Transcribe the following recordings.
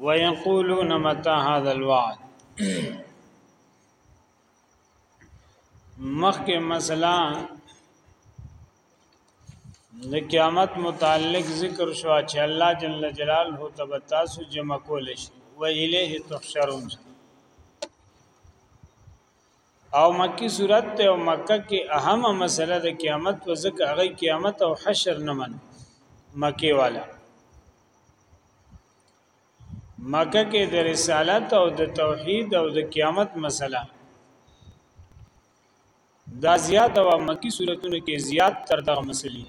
ويقولون متى هذا الوعد مخکې مسله د قیامت متعلق ذکر شو چې الله جل جلاله تبتاسو جمع کول شي و الیه تحشرون او مکی صورت ته او مکه کې اهمه مسله د قیامت و ځکه هغه قیامت او حشر نه من مکی والا مکه کې د رسالت او د توحید او د قیامت مسله دا زیات او مکی صورتونو کې زیات تر دغه مسلې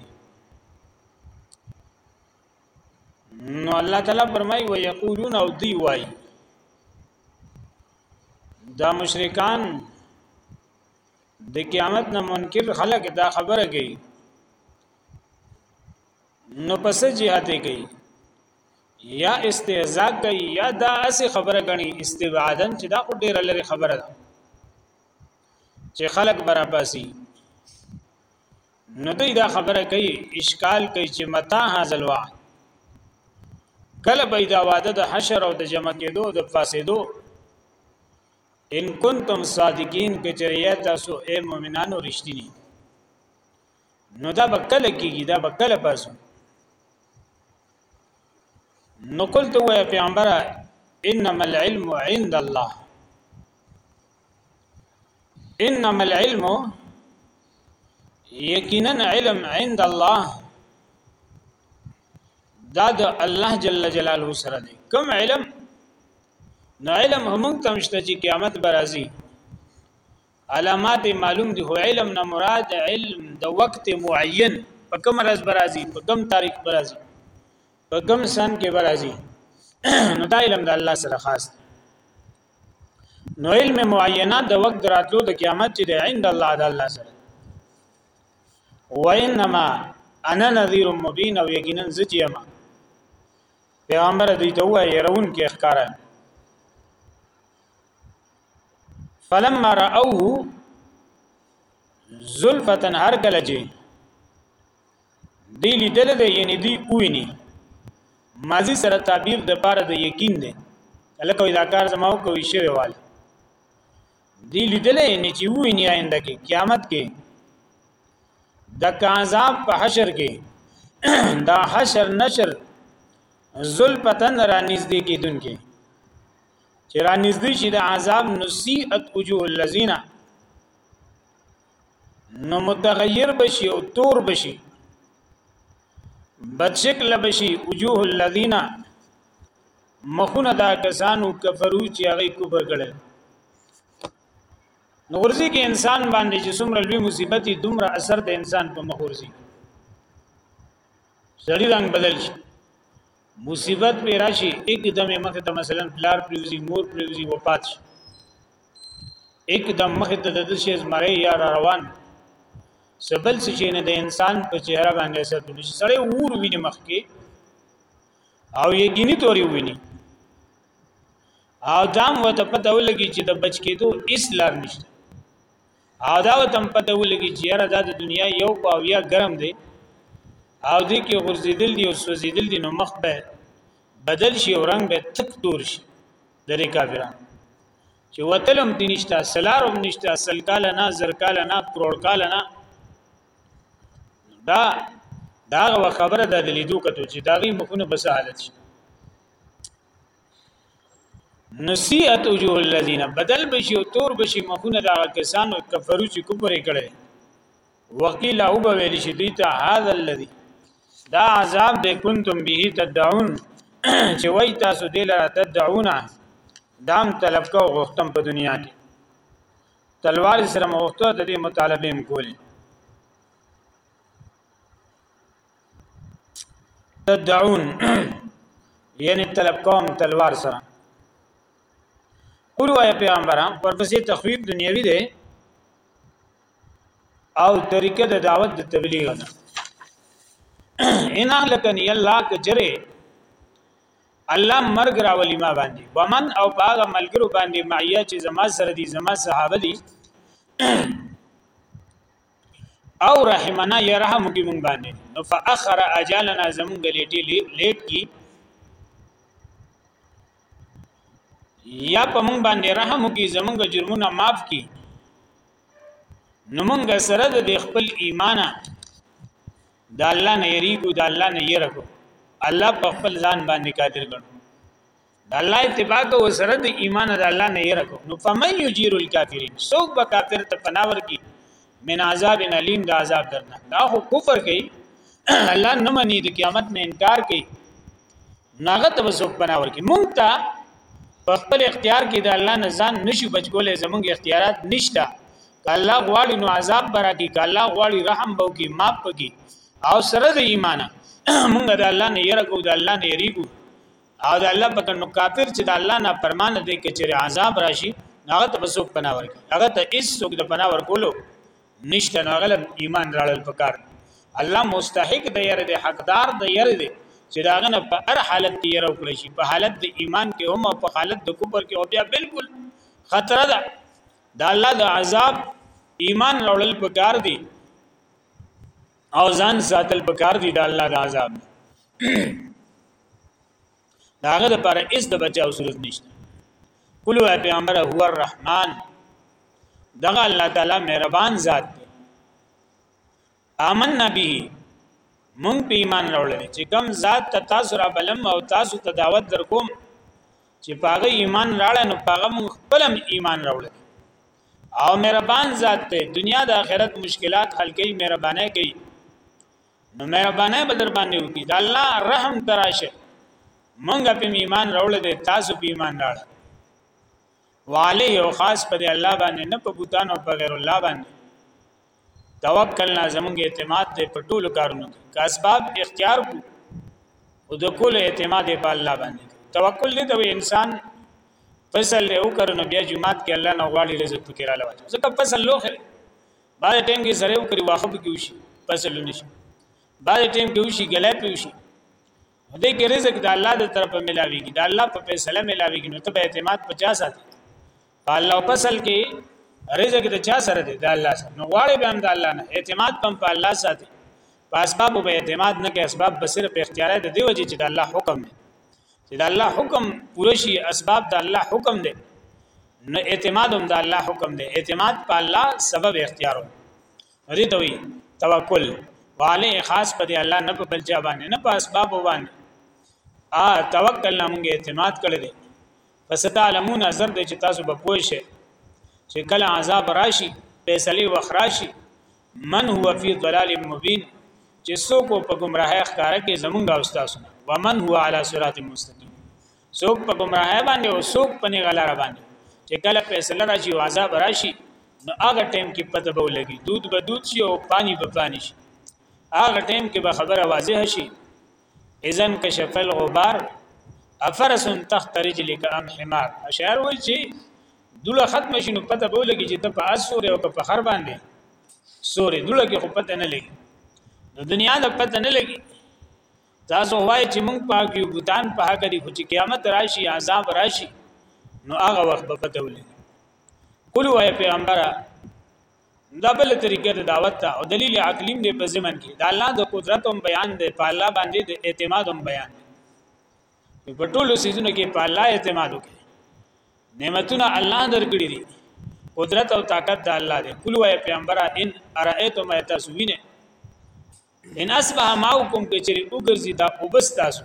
نو الله تعالی فرمایي و یقولون او دی وای دا مشرکان د قیامت نه منکر خلک دا خبره کوي نو پس جهاد کوي یا استهزاء کوي یا دا اسی خبره غني استبعادن چې دا ډیره لري خبره ده چې خلک برابر سي نو دوی دا خبره کوي اشکال کوي چې متا هاذ الوعد کله به دا وعده د حشر او د جمع کېدو د فاسدو ان کنتم صادقین کچریه تاسو اے مؤمنانو رښتینی نو دا به کله کېږي دا به کله پاسو نو قلت ويا پیغمبره انما العلم عند الله انما العلم یقینا علم عند الله دا د الله جل جلاله سره دی کوم علم نو علم هم تمشته چې قیامت برازي علامات معلوم دي هو علم نه مراد علم د وخت معین په کوم راز برازي په کوم تاریخ برازي په کوم سن کې برازي نو دا علم د الله سره خاص دی نو علم معینه د وخت راتلو د قیامت چې د عند الله د الله سره وانما انا نذير مبين او یقینا زجیم پیغمبر دې ته وایي يرون کې ښکارا فلما راوه زلفتن هر کله چې دی لیدل دی یعنی دی اوینی ماضی سره تعبیر د پاره د یقین دی لکه دا کار زما او کوي شوی وال دی لیدل یعنی چې ویني آینده کې قیامت کې د کاذاب په حشر کې دا حشر نشر ذل پتن را نږدې کیدون کې چې را نږدې شي د عذاب نصیحت وجوه الذین نو متغیر بشي او تور بشي بدشکل بشي وجوه الذین مخونه دا کسانو کفرو چې هغه کفر کړل نو ورځي کې انسان باندې چې څومره لوی مصیبتي دومره اثر د انسان په مخ ورځي سړی رنگ بدل شي مصیبت به راشي اکدم مخ ته مثلا پلار پریوزی مور پریوزی وفات شي اکدم مخ ته د شیز مړی یا روان سبل چې نه د انسان په چهره باندې اثر پرې شي سړی ور ویني مخ کې او یقیني توري ویني او دام وته پته ولګي چې د بچ کېدو اس لار نشته او دا وتم پته ولګي چې یاره دا د دنیا یو پاویا ګرم دی او دې کې غرزیدل دی او سوزیدل دی نو مخ به بدل شي او رنگ به تک تور شي درې کافرانو چې وتلم دي نشته سلارم نشته اصل کال نه زر کال نه کروڑ کال نه دا دا خبره د لیدو کتو چې دا غي مخونه بس حالت شي نسیت وجوه الذین بدل بشي او تور بشي مخونه دا کسانو کفرو چې کفر کړي وقیل او به ویل شي دوی ته هاذا الذی دا عذاب دې کنتم به تدعون چې وای تاسو دې لاره تدعون دام طلب کو غختم په دنیا کې تلوار سره مغختو د دې مطالبه هم کولې تدعون یعنی طلب کوم تلوار سره قول وای پیغمبره ورپسې تخویب دنیوي دی او طریقه د دعوت د تبلیغ ده ان لکنی الله کجره الله مرګ راولی ما باندې ومن او باغ ملګرو باندې معیا چې زما سره دي زما صحابه دي او رحمنا يرحم کی مونږ باندې نو فاخر اجالنا زمونږ لیټي لیټ کی یا په مونږ باندې رحم کی زمونږ جرمونه معاف کی نو مونږ سره د خپل ایمان د الله نه یریګو د الله نه یره کو الله په خپل ځان باندې قادر ګڼو د الله اتباع کو سره د ایمان د الله نه یره کو نو فمن یجیر الکافرین سوک به کافر ته پناور کی من عذاب الیم د عذاب درنه دا خو کفر کوي الله نه مني د قیامت نه انکار کوي ناغه ته سوک پناور کی مونږ ته په خپل اختیار کې د الله نه ځان نشو بچولې زمونږ اختیارات نشته الله غواړي نو عذاب برا کی الله غواړي رحم بو کی ماپ کی او سره د ایمانه مونږ د الله نه یره کو د الله نه یریګو او د الله په کنو کافر چې د الله نه فرمان دي کچره عذاب راشي هغه ته بسوک پناه ورکي هغه ته هیڅ څوک د پناه ورکولو نشته نو هغه ایمان راړل پکار الله مستحق دی یره دی حقدار دی یره دی چې داغه نه په هر حالت کې یره وکړي شي په حالت د ایمان کې هم او په حالت د کفر کې او بیا بالکل خطر ده د الله د عذاب ایمان راړل پکار دي او ځان ساتل پکار دي د الله د عذاب نه داغه د پر اس د بچاو صورت نشته کلو پیغمبر هو الرحمن دغه الله تعالی مهربان ذات دی آمنا به مونږ په ایمان راوړل چې کم ذات ته تاسو را بلم او تاسو ته دعوت درکوم چې پاغه ایمان راړل نو پاغه مونږ خپلم ایمان راوړل او مهربان ذات ته دنیا د آخرت مشکلات حل کوي مهربانه کوي نو مهربانه به در باندې وکي دا الله رحم تراشه مونږ په ایمان راول دي تاسو په ایمان راړ وعليه او خاص په الله باندې نه په بوتان او په غیر الله باندې توکلنا زمونږ اعتماد دی په ټولو کارونو کې که اسباب اختیار کو او د کول اعتماد په الله باندې توکل دې ته انسان فصل له وکړنو بیا جمعات کې الله نه غواړي رزق پکې را لوي ځکه فصل لوخه باندې ټیم کې سره وکړي واخب کې وشي فصل نشي باندې ټیم کې وشي ګلای په وشي دې کې رزق د الله د طرفه ملاويږي د الله په فیصله ملاويږي نو ته به اعتماد 50 ساتي په الله او فصل کې رزق د چا سره دی د الله سره نو غواړي به هم د الله نه اعتماد پم په الله ساتي په اسباب به اعتماد نه کوي اسباب به صرف اختیار دی دی وجه چې د الله حکم دی چې د الله حکم پوره شي اسباب د الله حکم دی نو اعتماد هم د الله حکم دی اعتماد په الله سبب اختیار دی ته وي توکل والے خاص په دی الله نه په بل چا باندې نه په اسباب باندې ا توکل نه موږ اعتماد کړی دی پس تعلمون اثر دی چې تاسو به پوه شئ چې کله عذاب راشي فیصله وخت راشي من هو فی ضلال مبین چې څوک په گمراهی ښکارا کې زمونږ او تاسو ومن هو علی صراط مستقیم څوک په گمراهی باندې او څوک په غلار باندې چې کله فیصله راشي او عذاب راشي نو هغه ټیم کې پته به ولګي دود به دود شي او پانی به پانی شي هغه ټیم کې به خبره واضح شي اذن کشف الغبار افرس تخت رجلک ام حمار اشعار وای چې دوله ختم شنو پته بوله کې چې ته په اسور او په خر باندې سورې دوله کې خو پته نه لګي نو دنیا له پته نه لګي تاسو وای چې مونږ پاک یو بوتان په حق دي خو چې قیامت راشي عذاب راشي نو هغه وخت به پته ولګي قل وای پیغمبره دا بل طریقه د دعوت ته او دلیل عقلیم دی په زمن کې د الله د قدرت هم بیان دی په الله باندې د اعتماد هم بیان دی په ټولو سيزونو کې په الله اعتماد وکړي نعمتونه الله درکړي دي قدرت او طاقت د الله دی قل وای پیغمبره ان ارایتم تاسوینه ان اصبح ماوکم کچری وګرځي دا وبس تاسو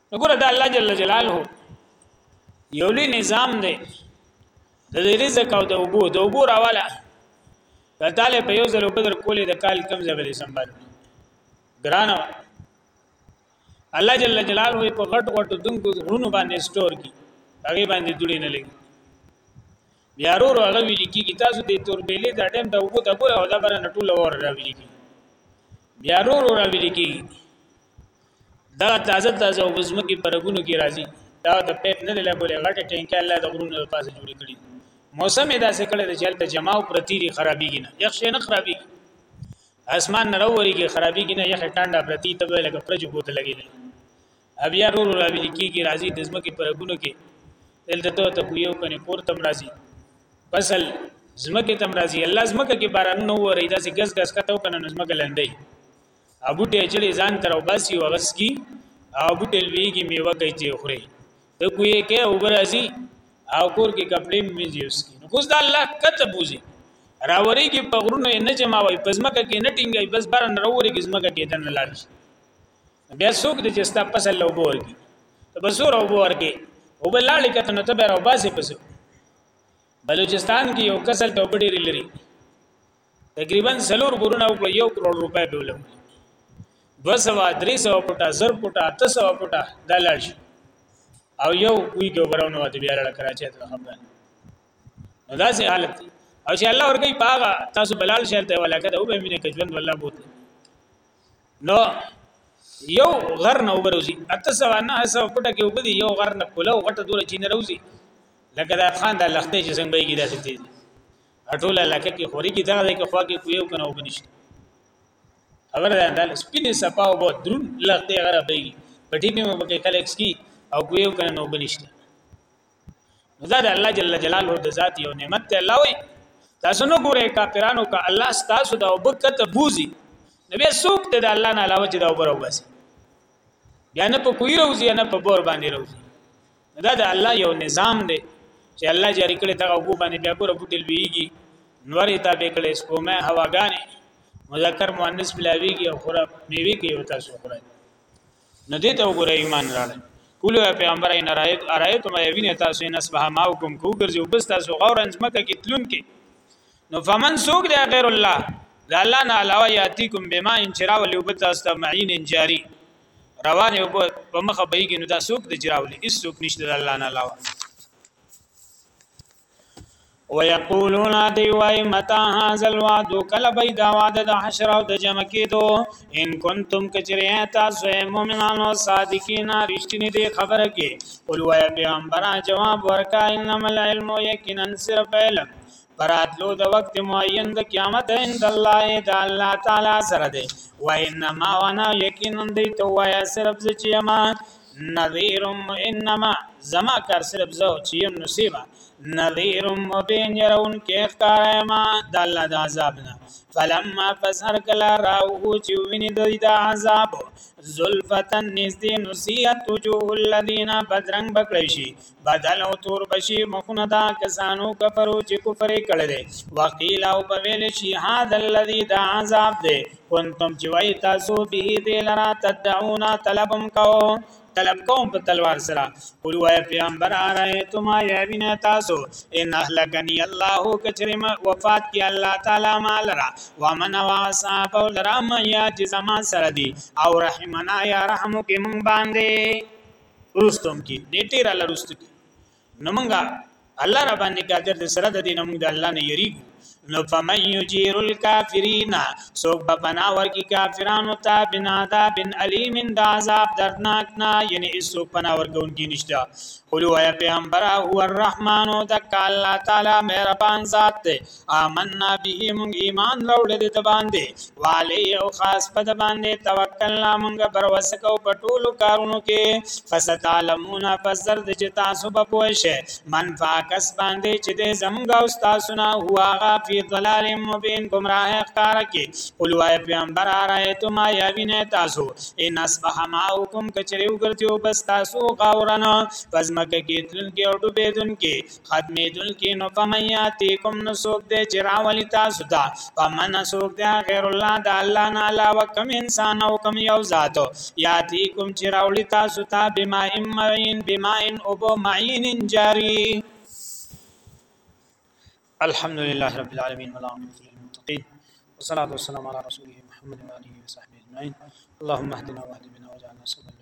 وګوره دا الله جل جلاله یو لوی نظام دی د رزق او د وګو د وګو راواله کتاله په یو ځل وبدر کولې د کال کم ځبلې سنبال ګرانو الله جل جلاله په غټ غټ دنګو غرونو باندې سٹور کی هغه باندې دوړې نه لګي بیا ورو ورو هغه ویل کیږي تاسو د توربېلې د ټیم د وګو د ګوره او د بره نټول ور راویل کیږي بیا ورو ورو راویل کیږي دا تازه تازه او بزمکی پر غونو کې راځي دا د پیپ نه لګولې غټه ټینکه الله د غرونو په پاسه جوړې کړي موسم یې داسې کړی چې هلته جماع او پرتیری خرابېږي نه یخ شي نه خرابېږي اسمان نه راووري کې خرابېږي نه یخ ټانډه پرتی ته به لکه پرجو بوت لګېږي بیا رو رو راوي کېږي راځي د زمکه پر غونو کې دلته ته ته کویو کني پور تم راځي فصل زمکه تم راځي الله زمکه کې بارانونه ووري داسې ګس ګس کته او کنه زمکه لندې ابوټي اچړي ځان تر او باسي او غس کی او بوټي لویږي میوه کوي چې خوري ته کوی کې او برازي او کور کې کپړې میږي اوس کی نو کوز دا الله کته بوزي راوري کې په غرونو نه جماوي پزمکه کې نه ټینګي بس بار نه راوري کې زمکه کې دن لاړ شي بیا څوک د چې ستا فصل له وبور کې ته بسور وبور کې او بل لاړ کته نو ته به راو باسي پس بلوچستان کې یو کسل ته وبډې لري تقریبا څلور ګورونه وکړو یو کروڑ روپۍ به ولګو 200 300 پټه زر پټه 300 پټه دا لاړ شي او یو کوی کې ورونه وته بیا لړ کراچي ته خبره نو دا سي حالت دی او چې الله ورګي پاغه تاسو بلال شهر ته ولاکه ته وبې مینه کې ژوند والله بوت نو یو غر نه وبروزي اته سوا نه سو پټه کې وبدي یو غر نه کوله غټه دوره چین روزي لکه دا خان دا لخته چې څنګه بيګي داسې تیز اټول علاقه کې خوري کې دغه ځای کې خوا کې کوي او کنه وب نشته خبر ده اندال سپینې صفا او بہت درون لغته غره بي پټي په مو کې کلیکس کی او کوي او کنه نو بنشته زاد الله جل جلاله د ذات یو نعمت ته الله وي تاسو نو ګوره کافرانو کا الله تاسو دا وبکت بوزي نبی سوق ته د الله نه علاوه چې دا وبرو بس بیا نه په کوی روزي نه په بور باندې روزي دا د الله یو نظام دی چې الله جاری کړی دغه وګو باندې بیا ګوره بوټل ویږي نورې تا به کړې سپومه هواګانې مذکر مؤنث ملاویږي او خورا میوي کې وتا سو خورا نه دې ته وګوره ایمان راړل کولو پیغمبر ان رايت ارایت ما یوینه تاسو نه سبح ما حکم کو ګرځي وبس تاسو غور انځمکه کې تلون کې نو فمن سوق دی غیر الله دا الله نه علاوه یاتیکم بما ان چراو لیوبت تاسو معین جاری روانې او په مخه بهيږي نو دا څوک د جراولي هیڅ څوک نشته د الله نه علاوه ويقولون دی وای متا هاذا الوعد کله بای دا وعده د حشر او د جمع کېدو ان کنتم کچری تاسو مؤمنان او صادقین رښتینی دی خبره کې قل وای پیغمبره جواب ورکا انما العلم یقینا صرف علم پراتلو د وخت معین د قیامت عند الله د الله تعالی سره دی و انما وانا یقینا دی تو وایا صرف ز چې ما نذیر انما زما کار صرف زو چې يم نصیبا نذیر مبین يرون کې اختار ما د الله د عذاب نه فلما فسر کلا راوه چې ویني د دا عذاب زلفتن نزدې نسیت وجوه الذین بدرنګ بکړی شي بدل او تور بشي مخونه دا کسانو کفرو چې کفر کړي دي وقيل او په ویل شي هاذا الذي دا عذاب دي كنتم چې وای تاسو به دې لرا تدعونا طلبم کو طلب کوم په تلوار سره قول وای پیغمبر ارایتم یا بنا تاسو ان اهلکنی الله کچرم وفات کی الله تعالی مال را ومن واصحاب ولرام یا چې زما سره دی او رحمنا یا رحم کې مونږ باندې روستوم کې نیټه را لروست کې نو مونږه الله را باندې قادر دې سره د دین مونږ د الله نه یری نو فمن یجیر الکافرین سوک به پنا ورکی کافرانو ته بنا دا بن علیم دا عذاب دردناک نه یعنی سوک پنا ورکون کې نشته قولوا یا پیغمبر هو الرحمن دک الله تعالی مهربان ذات ته آمنا به مونږ ایمان راوړل د باندې والی او خاص په د باندې توکل لا مونږ بر وسکو په ټولو کارونو کې فستعلمون پس زرد چې تاسو به پوه شئ من فاکس باندې چې د زمونږ او تاسو نه هو هغه فی ضلال مبین گمراه ښکار کې قل وای پیغمبر ارایتم یا وینه تاسو ان اصبح ماؤکم کچریو ګرځیو بس تاسو غاورن پس مکه کې تلون کې او ډوبېدون کې ختمېدونکي نو فمن یاتیکم نو څوک دی چې راولي تاسو ته فمن څوک دی غیر الله د الله نه علاوه کوم انسان او کوم یو ذات یاتیکم چې راولي تاسو ته بما ان معین بما ان ابو معین جاری الحمد لله رب العالمین والعاقبۃ للمتقین والصلاة والسلام على رسوله محمد وآله وصحبه أجمعين اللهم اهدنا واهد بنا واجعلنا سببا